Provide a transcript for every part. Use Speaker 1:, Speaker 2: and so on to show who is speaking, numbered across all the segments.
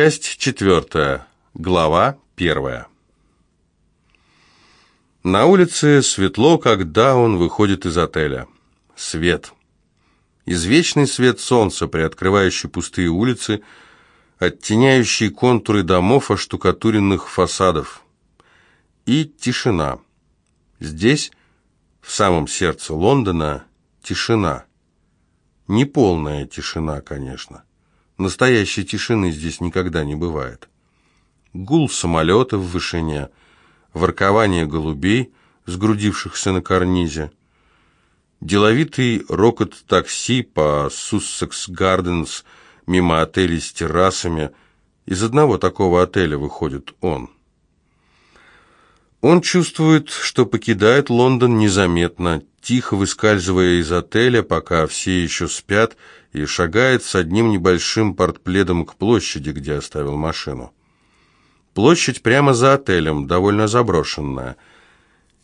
Speaker 1: Часть четвертая. Глава первая. На улице светло, когда он выходит из отеля. Свет. Извечный свет солнца, приоткрывающий пустые улицы, оттеняющий контуры домов, оштукатуренных фасадов. И тишина. Здесь, в самом сердце Лондона, тишина. Неполная тишина, конечно. Настоящей тишины здесь никогда не бывает. Гул самолета в вышине, воркование голубей, сгрудившихся на карнизе, деловитый рокот такси по Суссекс Гарденс мимо отелей с террасами. Из одного такого отеля выходит он. Он чувствует, что покидает Лондон незаметно, тихо выскальзывая из отеля, пока все еще спят, и шагает с одним небольшим портпледом к площади, где оставил машину. Площадь прямо за отелем, довольно заброшенная.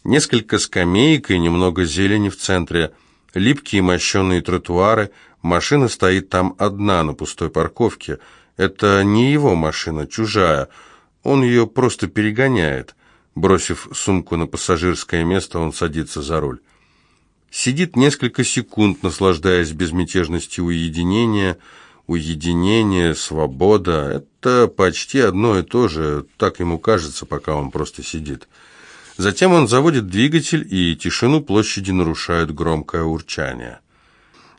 Speaker 1: Несколько скамеек и немного зелени в центре, липкие мощенные тротуары, машина стоит там одна на пустой парковке. Это не его машина, чужая, он ее просто перегоняет – Бросив сумку на пассажирское место, он садится за руль. Сидит несколько секунд, наслаждаясь безмятежностью уединения. Уединение, свобода — это почти одно и то же, так ему кажется, пока он просто сидит. Затем он заводит двигатель, и тишину площади нарушает громкое урчание.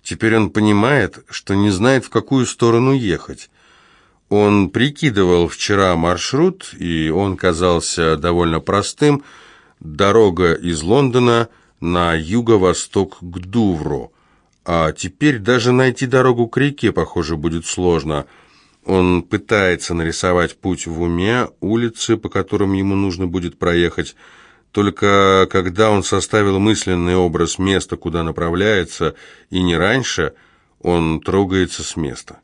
Speaker 1: Теперь он понимает, что не знает, в какую сторону ехать. Он прикидывал вчера маршрут, и он казался довольно простым. Дорога из Лондона на юго-восток к Дувру. А теперь даже найти дорогу к реке, похоже, будет сложно. Он пытается нарисовать путь в уме, улицы, по которым ему нужно будет проехать. Только когда он составил мысленный образ места, куда направляется, и не раньше, он трогается с места.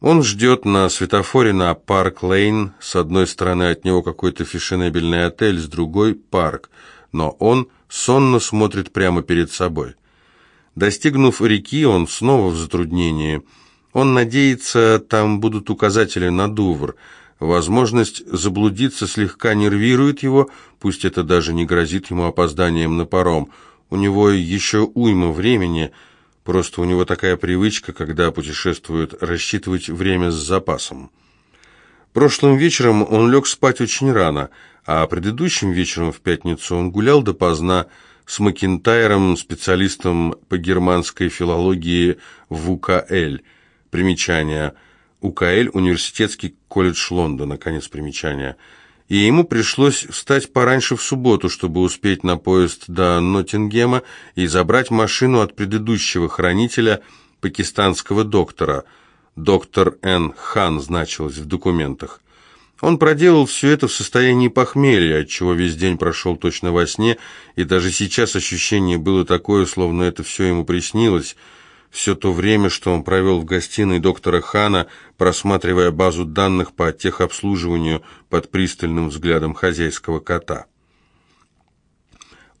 Speaker 1: Он ждет на светофоре на Парк-Лейн. С одной стороны от него какой-то фешенебельный отель, с другой – парк. Но он сонно смотрит прямо перед собой. Достигнув реки, он снова в затруднении. Он надеется, там будут указатели на Дувр. Возможность заблудиться слегка нервирует его, пусть это даже не грозит ему опозданием на паром. У него еще уйма времени – Просто у него такая привычка, когда путешествует, рассчитывать время с запасом. Прошлым вечером он лег спать очень рано, а предыдущим вечером в пятницу он гулял допоздна с Макинтайром, специалистом по германской филологии в УКЛ. Примечание. УКЛ – Университетский колледж Лондона. Конец примечания и ему пришлось встать пораньше в субботу, чтобы успеть на поезд до Ноттингема и забрать машину от предыдущего хранителя, пакистанского доктора. Доктор Н. Хан значилось в документах. Он проделал все это в состоянии похмелья, отчего весь день прошел точно во сне, и даже сейчас ощущение было такое, словно это все ему приснилось – все то время, что он провел в гостиной доктора Хана, просматривая базу данных по техобслуживанию под пристальным взглядом хозяйского кота.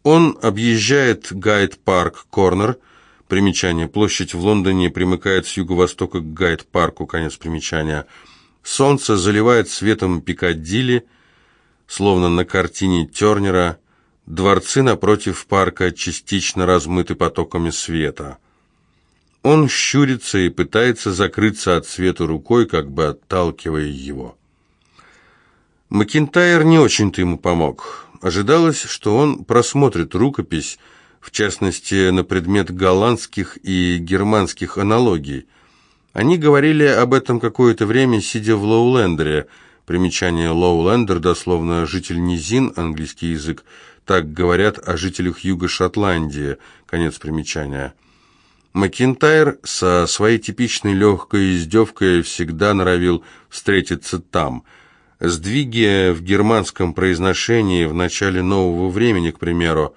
Speaker 1: Он объезжает Гайд-парк-корнер, примечание, площадь в Лондоне примыкает с юго-востока к Гайд-парку, конец примечания. Солнце заливает светом Пикадилли, словно на картине Тернера, дворцы напротив парка частично размыты потоками света. Он щурится и пытается закрыться от света рукой, как бы отталкивая его. Макинтайр не очень-то ему помог. Ожидалось, что он просмотрит рукопись, в частности, на предмет голландских и германских аналогий. Они говорили об этом какое-то время, сидя в Лоулендере. Примечание Лоулендер, дословно «житель низин», английский язык, так говорят о жителях юга Шотландии, конец примечания. Макинтайр со своей типичной легкой издевкой всегда норовил встретиться там. Сдвиги в германском произношении в начале нового времени, к примеру,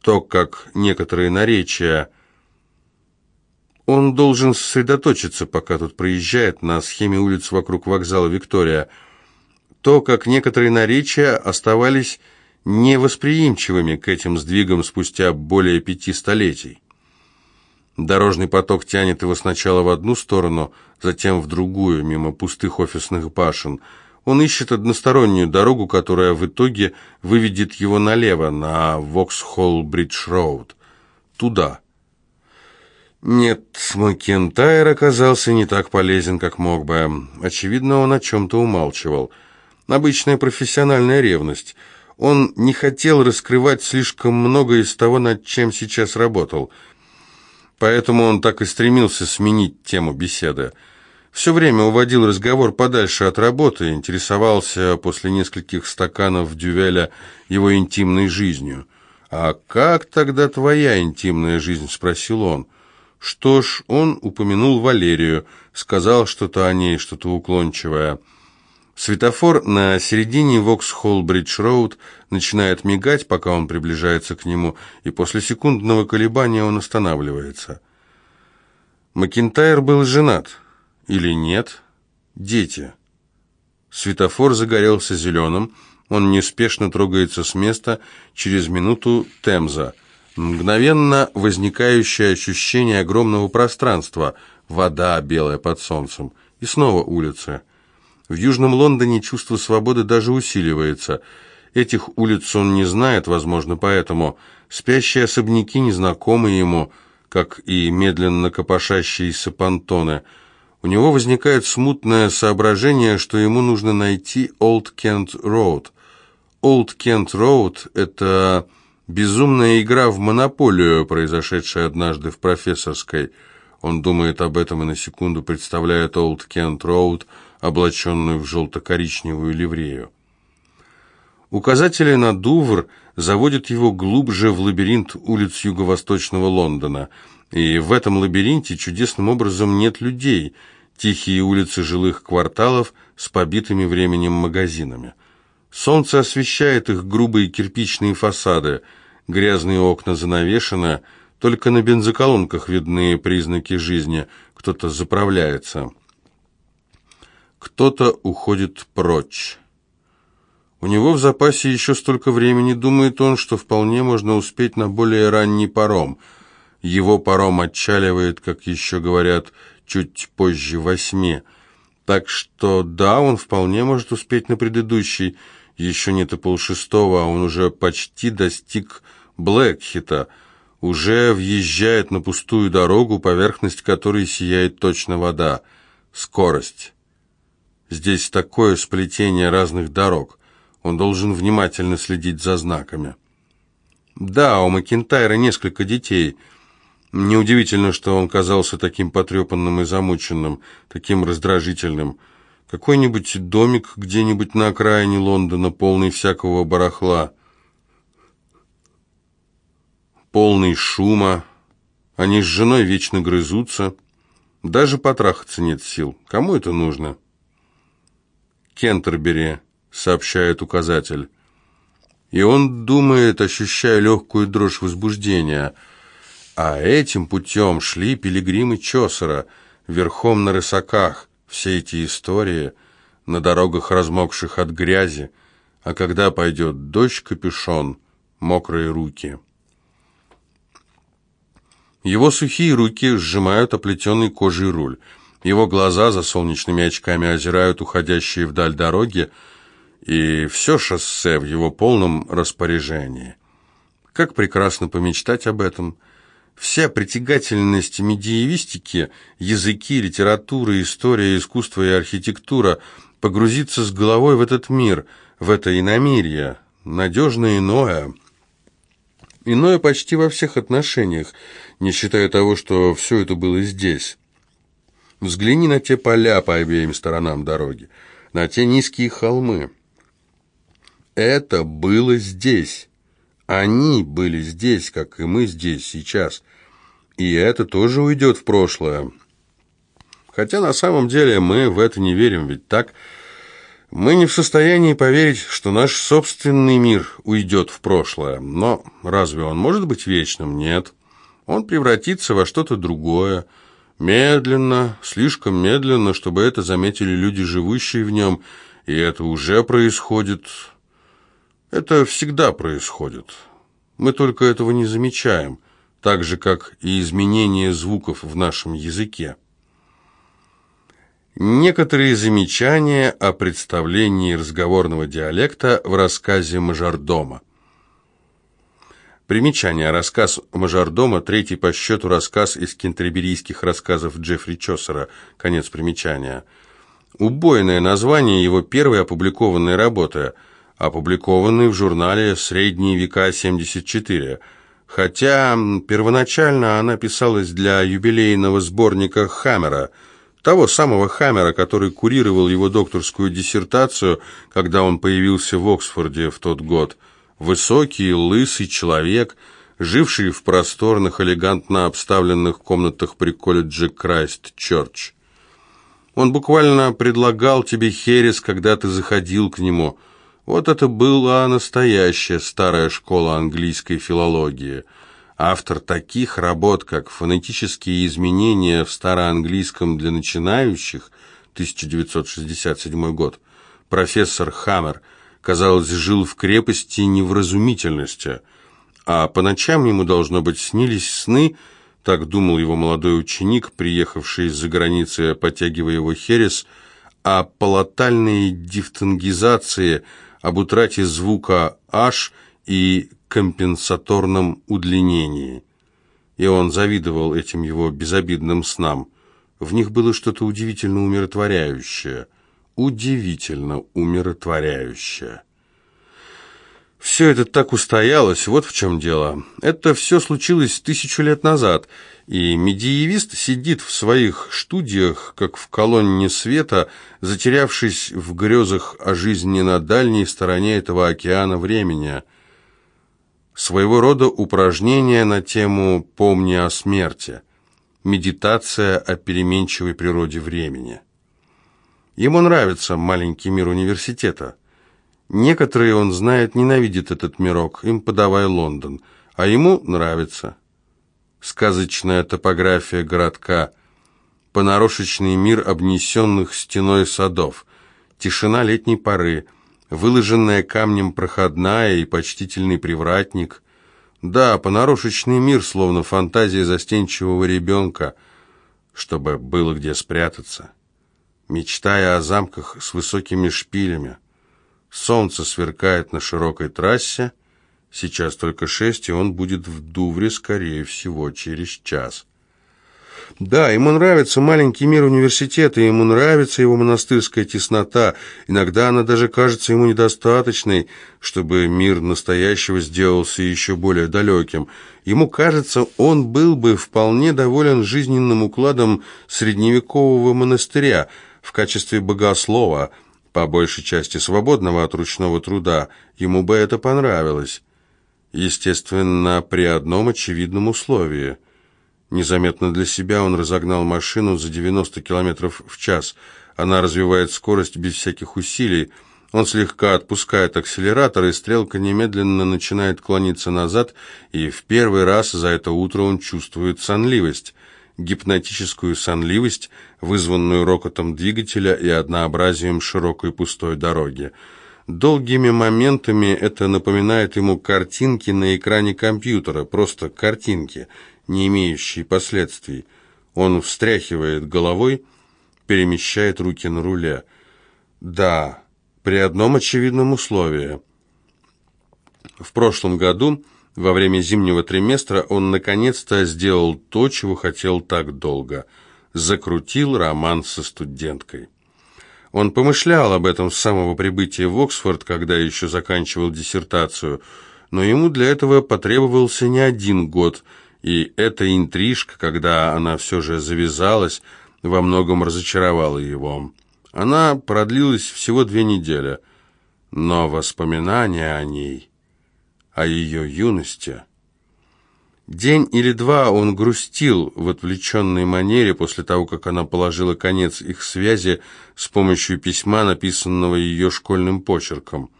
Speaker 1: то, как некоторые наречия... Он должен сосредоточиться, пока тут проезжает на схеме улиц вокруг вокзала Виктория. То, как некоторые наречия оставались невосприимчивыми к этим сдвигам спустя более пяти столетий. Дорожный поток тянет его сначала в одну сторону, затем в другую, мимо пустых офисных башен. Он ищет одностороннюю дорогу, которая в итоге выведет его налево, на Воксхолл-Бридж-Роуд. Туда. Нет, Макентайр оказался не так полезен, как мог бы. Очевидно, он о чем-то умалчивал. Обычная профессиональная ревность. Он не хотел раскрывать слишком много из того, над чем сейчас работал. Поэтому он так и стремился сменить тему беседы. Все время уводил разговор подальше от работы, интересовался после нескольких стаканов дювеля его интимной жизнью. «А как тогда твоя интимная жизнь?» – спросил он. Что ж, он упомянул Валерию, сказал что-то о ней, что-то уклончивое. Светофор на середине Воксхолл-Бридж-Роуд начинает мигать, пока он приближается к нему, и после секундного колебания он останавливается. Макинтайр был женат. Или нет? Дети. Светофор загорелся зеленым, он неспешно трогается с места, через минуту Темза – Мгновенно возникающее ощущение огромного пространства, вода, белая под солнцем, и снова улицы. В Южном Лондоне чувство свободы даже усиливается. Этих улиц он не знает, возможно, поэтому спящие особняки незнакомы ему, как и медленно копошащиеся понтоны. У него возникает смутное соображение, что ему нужно найти Олд Кент Роуд. Олд Кент Роуд – это Безумная игра в монополию, произошедшая однажды в профессорской. Он думает об этом и на секунду представляет Олд Кент Роуд, облаченную в желто-коричневую ливрею. Указатели на Дувр заводят его глубже в лабиринт улиц юго-восточного Лондона. И в этом лабиринте чудесным образом нет людей, тихие улицы жилых кварталов с побитыми временем магазинами. Солнце освещает их грубые кирпичные фасады – Грязные окна занавешены, только на бензоколонках видны признаки жизни. Кто-то заправляется. Кто-то уходит прочь. У него в запасе еще столько времени, думает он, что вполне можно успеть на более ранний паром. Его паром отчаливает, как еще говорят, чуть позже восьми. Так что да, он вполне может успеть на предыдущий. Еще нет и полшестого, а он уже почти достиг Блэкхита уже въезжает на пустую дорогу, поверхность которой сияет точно вода. Скорость. Здесь такое сплетение разных дорог. Он должен внимательно следить за знаками. Да, у Макинтайра несколько детей. Неудивительно, что он казался таким потрепанным и замученным, таким раздражительным. Какой-нибудь домик где-нибудь на окраине Лондона, полный всякого барахла – полный шума. Они с женой вечно грызутся. Даже потрахаться нет сил. Кому это нужно? Кентербери, сообщает указатель. И он думает, ощущая легкую дрожь возбуждения. А этим путем шли пилигримы Чосера, верхом на рысаках. Все эти истории на дорогах, размокших от грязи. А когда пойдет дождь, капюшон, мокрые руки. Его сухие руки сжимают оплетенный кожей руль. Его глаза за солнечными очками озирают уходящие вдаль дороги, и все шоссе в его полном распоряжении. Как прекрасно помечтать об этом. Вся притягательность медиевистики, языки, литература, история, искусство и архитектура погрузиться с головой в этот мир, в это иномирье, надежно иное – Иное почти во всех отношениях, не считая того, что все это было здесь. Взгляни на те поля по обеим сторонам дороги, на те низкие холмы. Это было здесь. Они были здесь, как и мы здесь сейчас. И это тоже уйдет в прошлое. Хотя на самом деле мы в это не верим, ведь так... Мы не в состоянии поверить, что наш собственный мир уйдет в прошлое. Но разве он может быть вечным? Нет. Он превратится во что-то другое. Медленно, слишком медленно, чтобы это заметили люди, живущие в нем. И это уже происходит. Это всегда происходит. Мы только этого не замечаем. так же, как и изменение звуков в нашем языке. Некоторые замечания о представлении разговорного диалекта в рассказе Мажордома. Примечание. Рассказ Мажордома, третий по счету рассказ из кентерберийских рассказов Джеффри Чосера. Конец примечания. Убойное название его первой опубликованной работы, опубликованной в журнале «Средние века 74», хотя первоначально она писалась для юбилейного сборника «Хаммера», того самого Хаммера, который курировал его докторскую диссертацию, когда он появился в Оксфорде в тот год – Высокий, лысый человек, живший в просторных, элегантно обставленных комнатах при колледже Крайст-Чёрч. Он буквально предлагал тебе херес, когда ты заходил к нему. Вот это была настоящая старая школа английской филологии. Автор таких работ, как «Фонетические изменения в староанглийском для начинающих» 1967 год, профессор Хаммер – казалось, жил в крепости невразумительности, а по ночам ему, должно быть, снились сны, так думал его молодой ученик, приехавший из-за границы, потягивая его херес, о полотальной дифтонгизации, об утрате звука «аш» и компенсаторном удлинении. И он завидовал этим его безобидным снам. В них было что-то удивительно умиротворяющее – удивительно умиротворяющее. Все это так устоялось, вот в чем дело. Это все случилось тысячу лет назад, и медиевист сидит в своих студиях, как в колонне света, затерявшись в грезах о жизни на дальней стороне этого океана времени. Своего рода упражнение на тему «Помни о смерти», медитация о переменчивой природе времени. Ему нравится маленький мир университета. Некоторые, он знает, ненавидят этот мирок, им подавай Лондон, а ему нравится. Сказочная топография городка, понарошечный мир обнесенных стеной садов, тишина летней поры, выложенная камнем проходная и почтительный привратник. Да, понарошечный мир, словно фантазия застенчивого ребенка, чтобы было где спрятаться мечтая о замках с высокими шпилями. Солнце сверкает на широкой трассе. Сейчас только шесть, и он будет в Дувре, скорее всего, через час. Да, ему нравится маленький мир университета, ему нравится его монастырская теснота. Иногда она даже кажется ему недостаточной, чтобы мир настоящего сделался еще более далеким. Ему кажется, он был бы вполне доволен жизненным укладом средневекового монастыря – в качестве богослова, по большей части свободного от ручного труда, ему бы это понравилось. Естественно, при одном очевидном условии. Незаметно для себя он разогнал машину за 90 км в час. Она развивает скорость без всяких усилий. Он слегка отпускает акселератор, и стрелка немедленно начинает клониться назад, и в первый раз за это утро он чувствует сонливость гипнотическую сонливость, вызванную рокотом двигателя и однообразием широкой пустой дороги. Долгими моментами это напоминает ему картинки на экране компьютера, просто картинки, не имеющие последствий. Он встряхивает головой, перемещает руки на руле. Да, при одном очевидном условии. В прошлом году во время зимнего триместра он наконец-то сделал то, чего хотел так долго. Закрутил роман со студенткой. Он помышлял об этом с самого прибытия в Оксфорд, когда еще заканчивал диссертацию, но ему для этого потребовался не один год, и эта интрижка, когда она все же завязалась, во многом разочаровала его. Она продлилась всего две недели, но воспоминания о ней о ее юности. День или два он грустил в отвлеченной манере после того, как она положила конец их связи с помощью письма, написанного ее школьным почерком.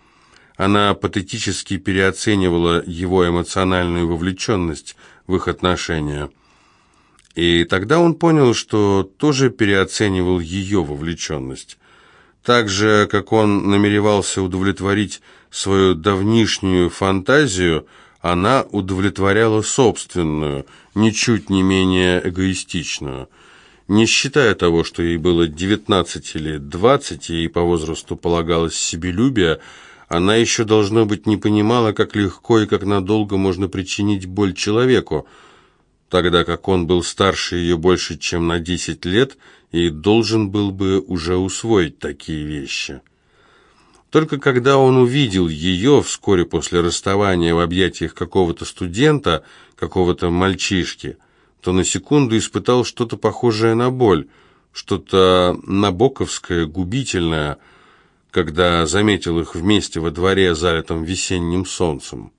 Speaker 1: Она патетически переоценивала его эмоциональную вовлеченность в их отношения. И тогда он понял, что тоже переоценивал ее вовлеченность. Так же, как он намеревался удовлетворить свою давнишнюю фантазию, она удовлетворяла собственную, ничуть не менее эгоистичную. Не считая того, что ей было 19 или 20, и по возрасту полагалось себелюбие, она еще, должно быть, не понимала, как легко и как надолго можно причинить боль человеку, тогда как он был старше ее больше, чем на 10 лет, и должен был бы уже усвоить такие вещи. Только когда он увидел ее вскоре после расставания в объятиях какого-то студента, какого-то мальчишки, то на секунду испытал что-то похожее на боль, что-то набоковское, губительное, когда заметил их вместе во дворе, залитом весенним солнцем.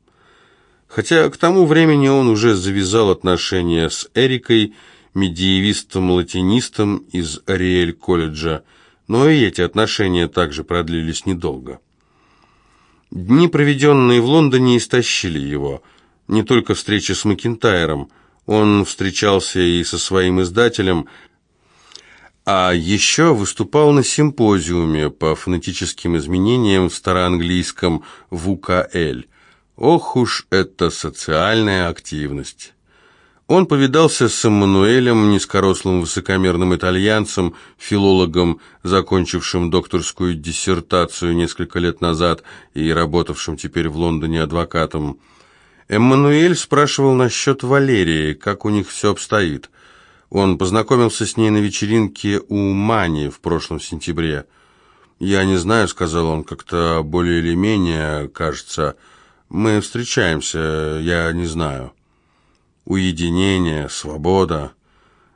Speaker 1: Хотя к тому времени он уже завязал отношения с Эрикой, медиевистом-латинистом из Ариэль-колледжа, но и эти отношения также продлились недолго. Дни, проведенные в Лондоне, истощили его. Не только встреча с Макинтайром, он встречался и со своим издателем, а еще выступал на симпозиуме по фонетическим изменениям в староанглийском ВУКЛ. Ох уж это социальная активность! Он повидался с Эммануэлем, низкорослым высокомерным итальянцем, филологом, закончившим докторскую диссертацию несколько лет назад и работавшим теперь в Лондоне адвокатом. Эммануэль спрашивал насчет Валерии, как у них все обстоит. Он познакомился с ней на вечеринке у Мани в прошлом сентябре. «Я не знаю», — сказал он, — «как-то более или менее, кажется. Мы встречаемся, я не знаю» уединение, свобода.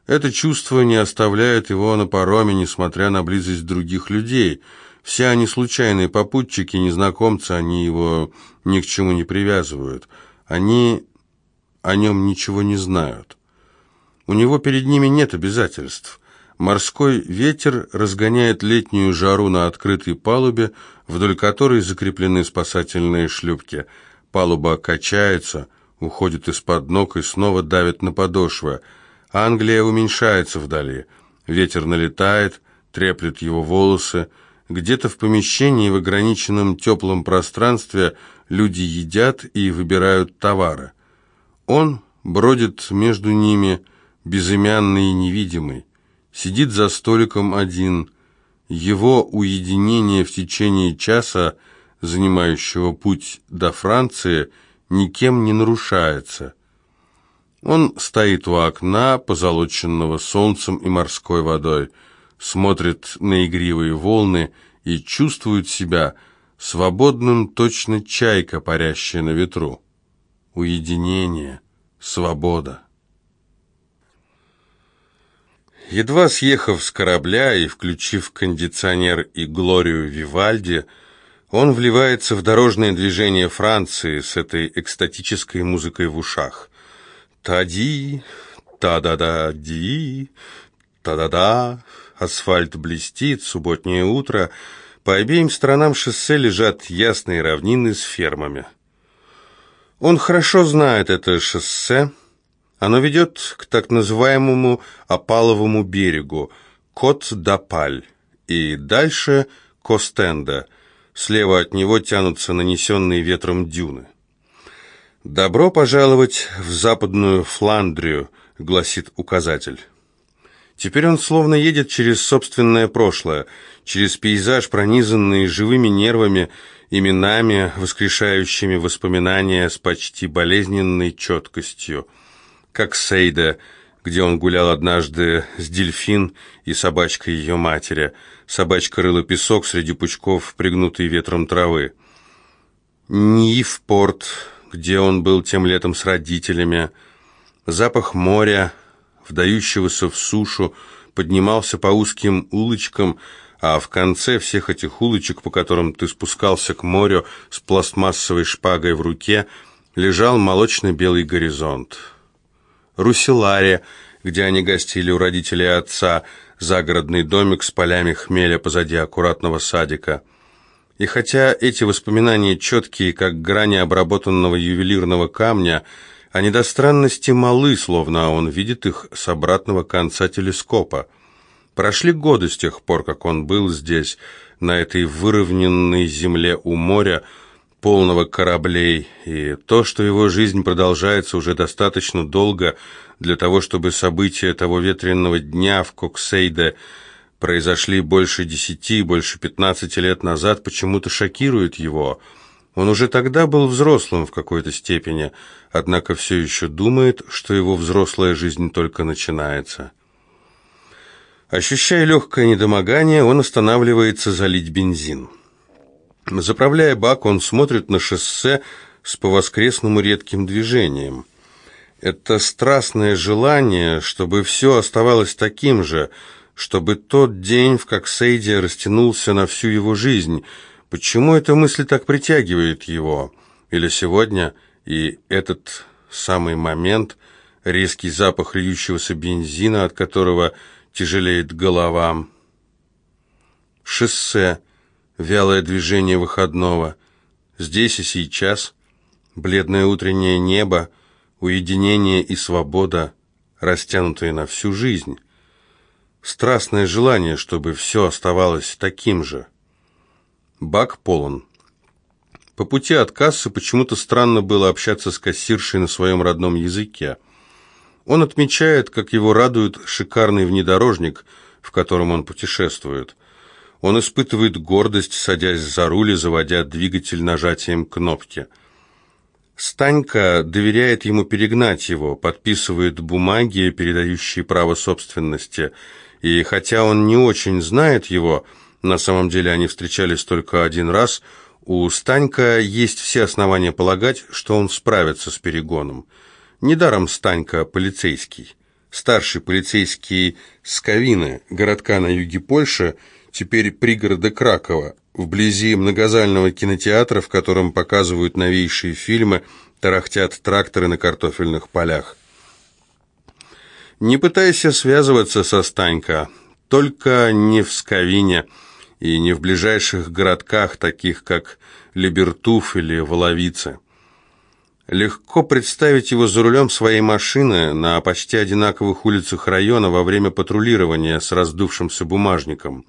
Speaker 1: Это чувство не оставляет его на пароме, несмотря на близость других людей. Все они случайные попутчики, незнакомцы, они его ни к чему не привязывают. Они о нем ничего не знают. У него перед ними нет обязательств. Морской ветер разгоняет летнюю жару на открытой палубе, вдоль которой закреплены спасательные шлюпки. Палуба качается, уходит из-под ног и снова давит на подошвы. Англия уменьшается вдали. Ветер налетает, треплет его волосы. Где-то в помещении в ограниченном теплом пространстве люди едят и выбирают товары. Он бродит между ними, безымянный и невидимый. Сидит за столиком один. Его уединение в течение часа, занимающего путь до Франции – никем не нарушается. Он стоит у окна, позолоченного солнцем и морской водой, смотрит на игривые волны и чувствует себя свободным, точно чайка, парящая на ветру. Уединение, свобода. Едва съехав с корабля и включив кондиционер и Глорию Вивальди, он вливается в дорожное движение Франции с этой экстатической музыкой в ушах. Тади, та-да-да-ди, та-да-да, асфальт блестит, субботнее утро, по обеим сторонам шоссе лежат ясные равнины с фермами. Он хорошо знает это шоссе, оно ведет к так называемому Опаловому берегу, Кот-да-Паль, и дальше Костенда – Слева от него тянутся нанесенные ветром дюны. «Добро пожаловать в западную Фландрию», — гласит указатель. Теперь он словно едет через собственное прошлое, через пейзаж, пронизанный живыми нервами, именами, воскрешающими воспоминания с почти болезненной четкостью. Как Сейда, где он гулял однажды с дельфин и собачкой ее матери — Собачка рыла песок среди пучков, пригнутой ветром травы. Нивпорт, где он был тем летом с родителями. Запах моря, вдающегося в сушу, поднимался по узким улочкам, а в конце всех этих улочек, по которым ты спускался к морю с пластмассовой шпагой в руке, лежал молочно-белый горизонт. Руселаре, где они гостили у родителей отца, загородный домик с полями хмеля позади аккуратного садика. И хотя эти воспоминания четкие, как грани обработанного ювелирного камня, они до странности малы, словно он видит их с обратного конца телескопа. Прошли годы с тех пор, как он был здесь, на этой выровненной земле у моря, полного кораблей, и то, что его жизнь продолжается уже достаточно долго для того, чтобы события того ветренного дня в Коксейде произошли больше десяти, больше пятнадцати лет назад, почему-то шокирует его. Он уже тогда был взрослым в какой-то степени, однако все еще думает, что его взрослая жизнь только начинается. Ощущая легкое недомогание, он останавливается залить бензин. Заправляя бак, он смотрит на шоссе с по-воскресному редким движением. Это страстное желание, чтобы все оставалось таким же, чтобы тот день в Коксейде растянулся на всю его жизнь. Почему эта мысль так притягивает его? Или сегодня и этот самый момент, резкий запах льющегося бензина, от которого тяжелеет голова. Шоссе, вялое движение выходного. Здесь и сейчас, бледное утреннее небо, уединение и свобода, растянутые на всю жизнь. Страстное желание, чтобы все оставалось таким же. Бак полон. По пути от кассы почему-то странно было общаться с кассиршей на своем родном языке. Он отмечает, как его радует шикарный внедорожник, в котором он путешествует. Он испытывает гордость, садясь за руль и заводя двигатель нажатием кнопки. Станька доверяет ему перегнать его, подписывает бумаги, передающие право собственности. И хотя он не очень знает его, на самом деле они встречались только один раз, у Станька есть все основания полагать, что он справится с перегоном. Недаром Станька полицейский. Старший полицейский Скавины, городка на юге Польши, теперь пригорода Кракова, вблизи многозального кинотеатра, в котором показывают новейшие фильмы, тарахтят тракторы на картофельных полях. Не пытайся связываться со Станька, только не в Скавине и не в ближайших городках, таких как Либертуф или Воловице. Легко представить его за рулем своей машины на почти одинаковых улицах района во время патрулирования с раздувшимся бумажником.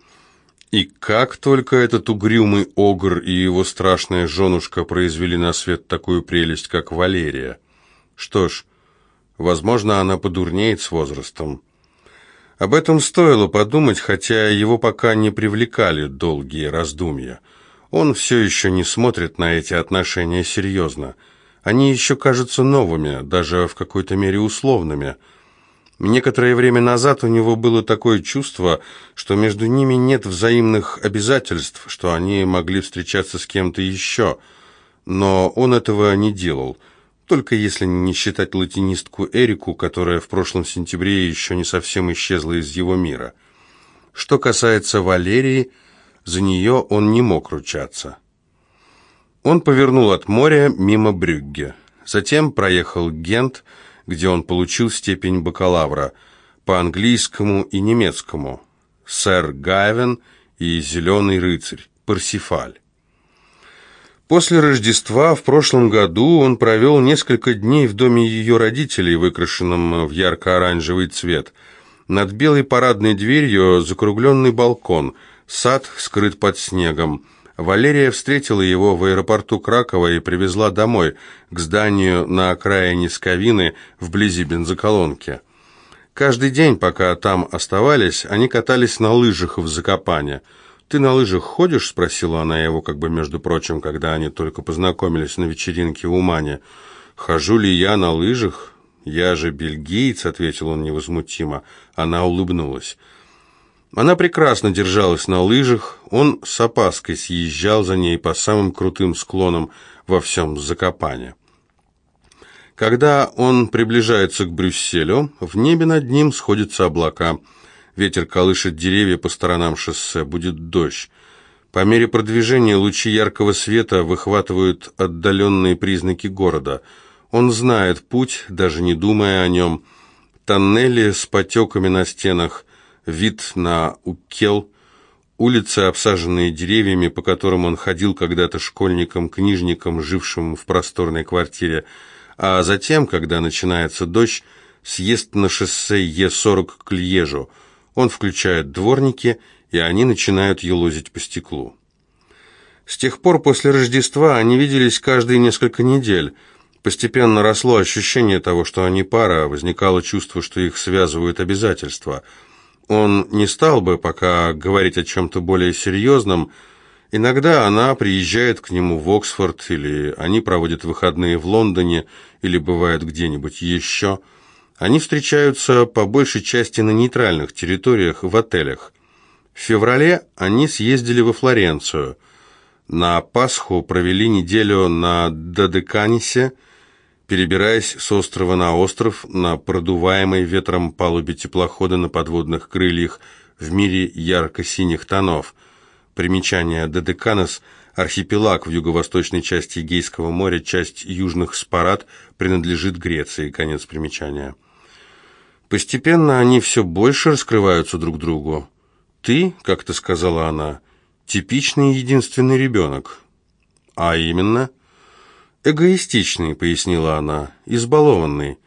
Speaker 1: И как только этот угрюмый огр и его страшная женушка произвели на свет такую прелесть, как Валерия. Что ж, возможно, она подурнеет с возрастом. Об этом стоило подумать, хотя его пока не привлекали долгие раздумья. Он все еще не смотрит на эти отношения серьезно – они еще кажутся новыми, даже в какой-то мере условными. Некоторое время назад у него было такое чувство, что между ними нет взаимных обязательств, что они могли встречаться с кем-то еще. Но он этого не делал, только если не считать латинистку Эрику, которая в прошлом сентябре еще не совсем исчезла из его мира. Что касается Валерии, за нее он не мог ручаться. Он повернул от моря мимо Брюгге. Затем проехал Гент, где он получил степень бакалавра по английскому и немецкому. Сэр Гайвен и Зеленый рыцарь, Парсифаль. После Рождества в прошлом году он провел несколько дней в доме ее родителей, выкрашенном в ярко-оранжевый цвет. Над белой парадной дверью закругленный балкон, сад скрыт под снегом. Валерия встретила его в аэропорту Кракова и привезла домой, к зданию на окраине Сковины, вблизи бензоколонки. Каждый день, пока там оставались, они катались на лыжах в Закопане. «Ты на лыжах ходишь?» – спросила она его, как бы между прочим, когда они только познакомились на вечеринке у Мани. «Хожу ли я на лыжах?» «Я же бельгиец», – ответил он невозмутимо. Она улыбнулась. Она прекрасно держалась на лыжах, он с опаской съезжал за ней по самым крутым склонам во всем Закопане. Когда он приближается к Брюсселю, в небе над ним сходятся облака. Ветер колышет деревья по сторонам шоссе, будет дождь. По мере продвижения лучи яркого света выхватывают отдаленные признаки города. Он знает путь, даже не думая о нем. Тоннели с потеками на стенах, вид на Укел, улицы, обсаженные деревьями, по которым он ходил когда-то школьником-книжником, жившим в просторной квартире, а затем, когда начинается дождь, съезд на шоссе Е40 к Льежу. Он включает дворники, и они начинают елозить по стеклу. С тех пор после Рождества они виделись каждые несколько недель. Постепенно росло ощущение того, что они пара, возникало чувство, что их связывают обязательства. Он не стал бы пока говорить о чем-то более серьезном. Иногда она приезжает к нему в Оксфорд, или они проводят выходные в Лондоне, или бывает где-нибудь еще. Они встречаются по большей части на нейтральных территориях, в отелях. В феврале они съездили во Флоренцию. На Пасху провели неделю на Додеканисе, перебираясь с острова на остров на продуваемой ветром палубе теплохода на подводных крыльях в мире ярко-синих тонов. Примечание Додеканес – архипелаг в юго-восточной части Эгейского моря, часть южных Спарат принадлежит Греции. Конец примечания. Постепенно они все больше раскрываются друг другу. «Ты, как ты сказала она, типичный единственный ребенок». «А именно?» «Эгоистичный», — пояснила она, — «избалованный.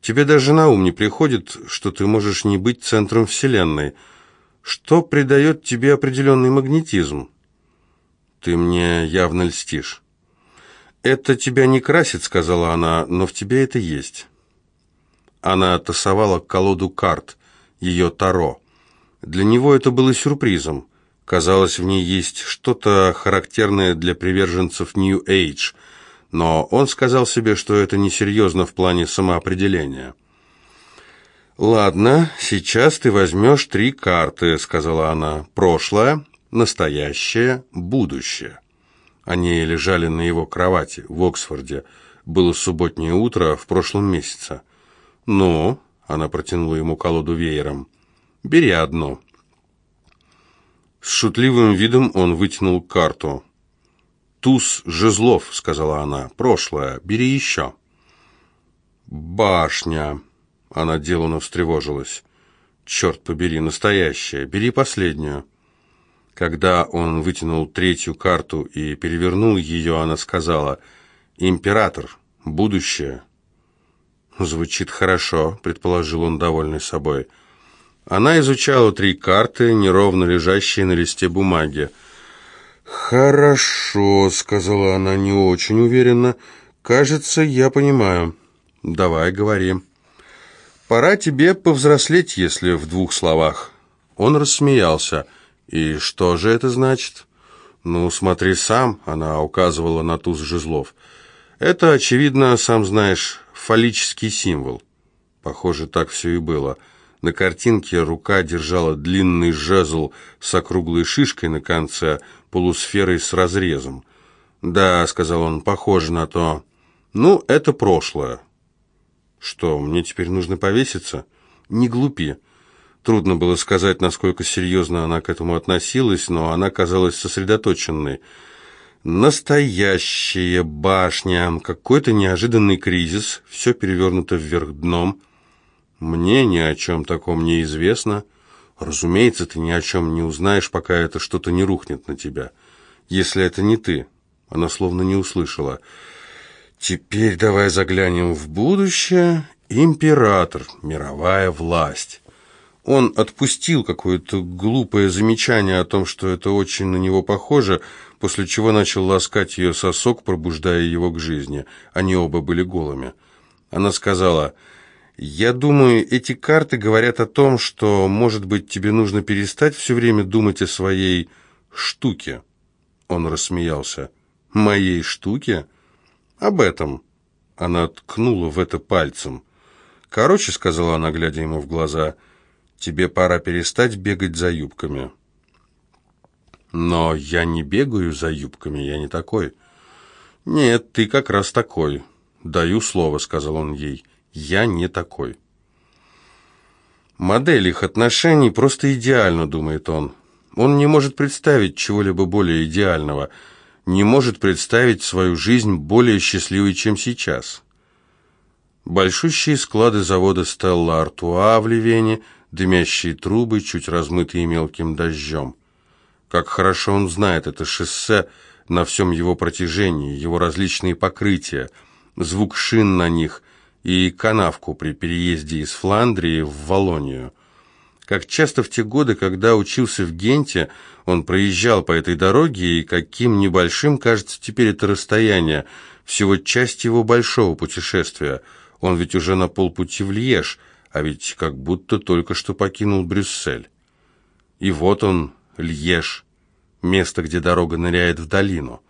Speaker 1: Тебе даже на ум не приходит, что ты можешь не быть центром Вселенной. Что придает тебе определенный магнетизм?» «Ты мне явно льстишь». «Это тебя не красит», — сказала она, — «но в тебе это есть». Она тасовала колоду карт, ее таро. Для него это было сюрпризом. Казалось, в ней есть что-то характерное для приверженцев New Age, но он сказал себе, что это несерьезно в плане самоопределения. «Ладно, сейчас ты возьмешь три карты», — сказала она. «Прошлое, настоящее, будущее». Они лежали на его кровати в Оксфорде. Было субботнее утро в прошлом месяце. «Ну?» — она протянула ему колоду веером. «Бери одну». С шутливым видом он вытянул карту. «Туз жезлов», — сказала она. «Прошлое. Бери еще». «Башня». Она деланно встревожилась. «Черт побери, настоящая. Бери последнюю». Когда он вытянул третью карту и перевернул ее, она сказала «Император. Будущее». «Звучит хорошо», — предположил он, довольный собой. Она изучала три карты, неровно лежащие на листе бумаги. «Хорошо», — сказала она не очень уверенно. «Кажется, я понимаю. Давай, говори». «Пора тебе повзрослеть, если в двух словах». Он рассмеялся. «И что же это значит?» «Ну, смотри сам», — она указывала на туз жезлов. «Это, очевидно, сам знаешь, фаллический символ. Похоже, так все и было. На картинке рука держала длинный жезл с округлой шишкой на конце, полусферой с разрезом. «Да», — сказал он, — «похоже на то». «Ну, это прошлое». «Что, мне теперь нужно повеситься?» «Не глупи». Трудно было сказать, насколько серьезно она к этому относилась, но она казалась сосредоточенной. Настоящая башня, какой-то неожиданный кризис, все перевернуто вверх дном. Мне ни о чем таком не известно. Разумеется, ты ни о чем не узнаешь, пока это что-то не рухнет на тебя. Если это не ты. Она словно не услышала. Теперь давай заглянем в будущее. Император, мировая власть. Он отпустил какое-то глупое замечание о том, что это очень на него похоже, после чего начал ласкать ее сосок, пробуждая его к жизни. Они оба были голыми. Она сказала, «Я думаю, эти карты говорят о том, что, может быть, тебе нужно перестать все время думать о своей штуке». Он рассмеялся. «Моей штуке?» «Об этом». Она ткнула в это пальцем. «Короче», — сказала она, глядя ему в глаза, — Тебе пора перестать бегать за юбками». «Но я не бегаю за юбками, я не такой». «Нет, ты как раз такой». «Даю слово», — сказал он ей. «Я не такой». Модель их отношений просто идеальна, думает он. Он не может представить чего-либо более идеального, не может представить свою жизнь более счастливой, чем сейчас. Большущие склады завода «Стелла Артуа» в Ливене дымящие трубы, чуть размытые мелким дождем. Как хорошо он знает это шоссе на всем его протяжении, его различные покрытия, звук шин на них и канавку при переезде из Фландрии в Волонию. Как часто в те годы, когда учился в Генте, он проезжал по этой дороге, и каким небольшим кажется теперь это расстояние, всего часть его большого путешествия. Он ведь уже на полпути в Льеж, а ведь как будто только что покинул Брюссель. И вот он, Льеж, место, где дорога ныряет в долину.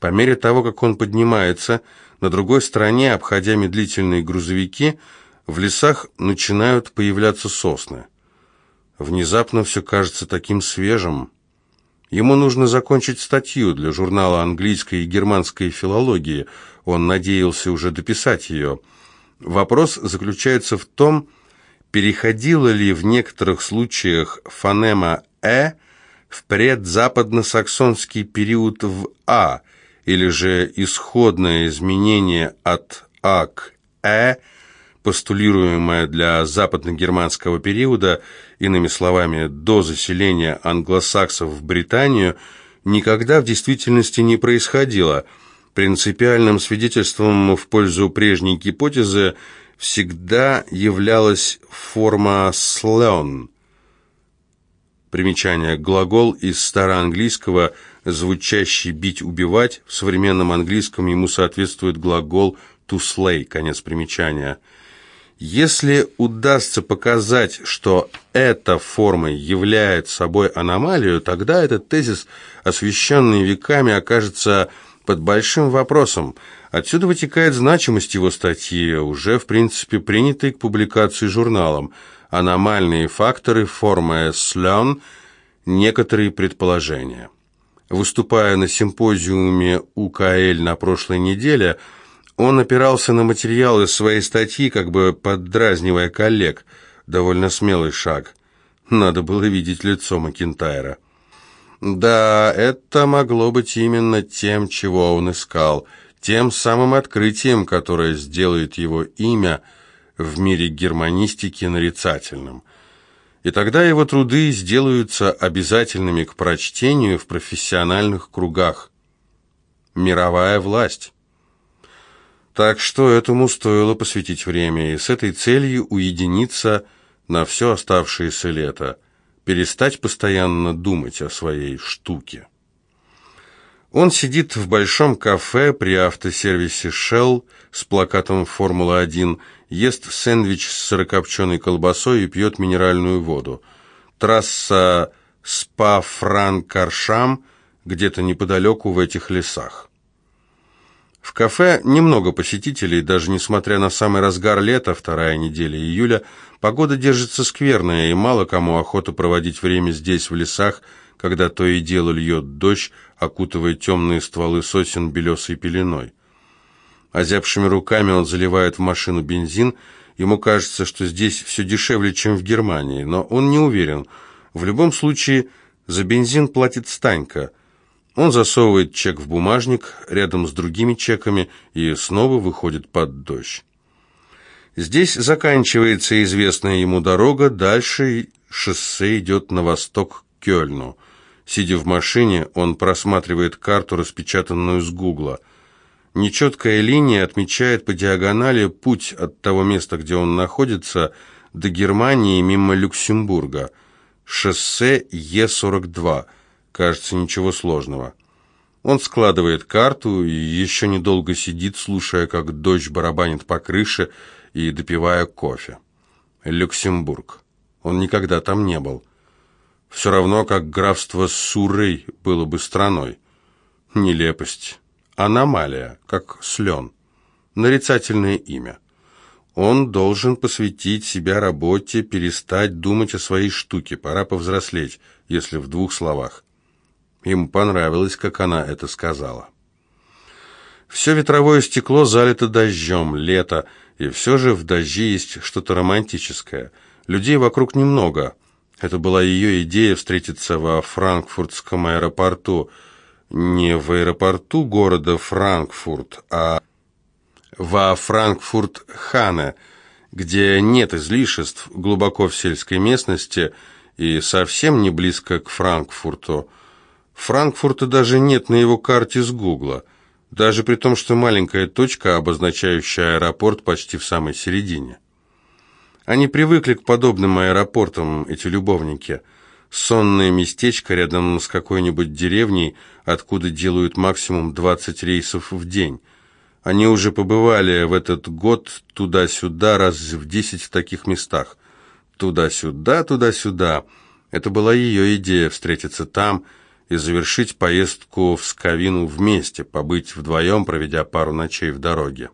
Speaker 1: По мере того, как он поднимается, на другой стороне, обходя медлительные грузовики, в лесах начинают появляться сосны. Внезапно все кажется таким свежим. Ему нужно закончить статью для журнала английской и германской филологии. Он надеялся уже дописать ее. Вопрос заключается в том, переходила ли в некоторых случаях фонема «э» в предзападно-саксонский период в «а», или же исходное изменение от «а» к «э» постулируемая для западно-германского периода, иными словами, до заселения англосаксов в Британию, никогда в действительности не происходило. Принципиальным свидетельством в пользу прежней гипотезы всегда являлась форма «слен». Примечание. Глагол из староанглийского, звучащий «бить, убивать», в современном английском ему соответствует глагол «to slay», конец примечания. Если удастся показать, что эта форма является собой аномалию, тогда этот тезис, освещенный веками, окажется под большим вопросом. Отсюда вытекает значимость его статьи, уже в принципе принятой к публикации журналом. Аномальные факторы формы слен, некоторые предположения. Выступая на симпозиуме УКЛ на прошлой неделе, он опирался на материалы своей статьи, как бы поддразнивая коллег. Довольно смелый шаг. Надо было видеть лицо Макинтайра. Да, это могло быть именно тем, чего он искал, тем самым открытием, которое сделает его имя в мире германистики нарицательным. И тогда его труды сделаются обязательными к прочтению в профессиональных кругах. Мировая власть. Так что этому стоило посвятить время и с этой целью уединиться на все оставшееся лето, перестать постоянно думать о своей штуке. Он сидит в большом кафе при автосервисе Shell с плакатом «Формула-1», ест сэндвич с сырокопченой колбасой и пьет минеральную воду. Трасса Спа-Франкаршам где-то неподалеку в этих лесах. В кафе немного посетителей, даже несмотря на самый разгар лета, вторая неделя июля, погода держится скверная, и мало кому охота проводить время здесь, в лесах, когда то и дело льет дождь, окутывая темные стволы сосен белесой пеленой. Озябшими руками он заливает в машину бензин, ему кажется, что здесь все дешевле, чем в Германии, но он не уверен. В любом случае, за бензин платит Станька – он засовывает чек в бумажник рядом с другими чеками и снова выходит под дождь. Здесь заканчивается известная ему дорога, дальше шоссе идет на восток к Кёльну. Сидя в машине, он просматривает карту, распечатанную с Гугла. Нечеткая линия отмечает по диагонали путь от того места, где он находится, до Германии мимо Люксембурга. Шоссе Е-42 – Кажется, ничего сложного. Он складывает карту и еще недолго сидит, слушая, как дождь барабанит по крыше и допивая кофе. Люксембург. Он никогда там не был. Все равно, как графство Суррей было бы страной. Нелепость. Аномалия, как слен. Нарицательное имя. Он должен посвятить себя работе, перестать думать о своей штуке. Пора повзрослеть, если в двух словах. Ему понравилось, как она это сказала. Все ветровое стекло залито дождем, лето, и все же в дожде есть что-то романтическое. Людей вокруг немного. Это была ее идея встретиться во франкфуртском аэропорту. Не в аэропорту города Франкфурт, а во Франкфурт-Хане, где нет излишеств, глубоко в сельской местности и совсем не близко к Франкфурту. Франкфурта даже нет на его карте с Гугла, даже при том, что маленькая точка, обозначающая аэропорт почти в самой середине. Они привыкли к подобным аэропортам, эти любовники. Сонное местечко рядом с какой-нибудь деревней, откуда делают максимум 20 рейсов в день. Они уже побывали в этот год туда-сюда раз в 10 в таких местах. Туда-сюда, туда-сюда. Это была ее идея встретиться там и завершить поездку в Скавину вместе, побыть вдвоем, проведя пару ночей в дороге.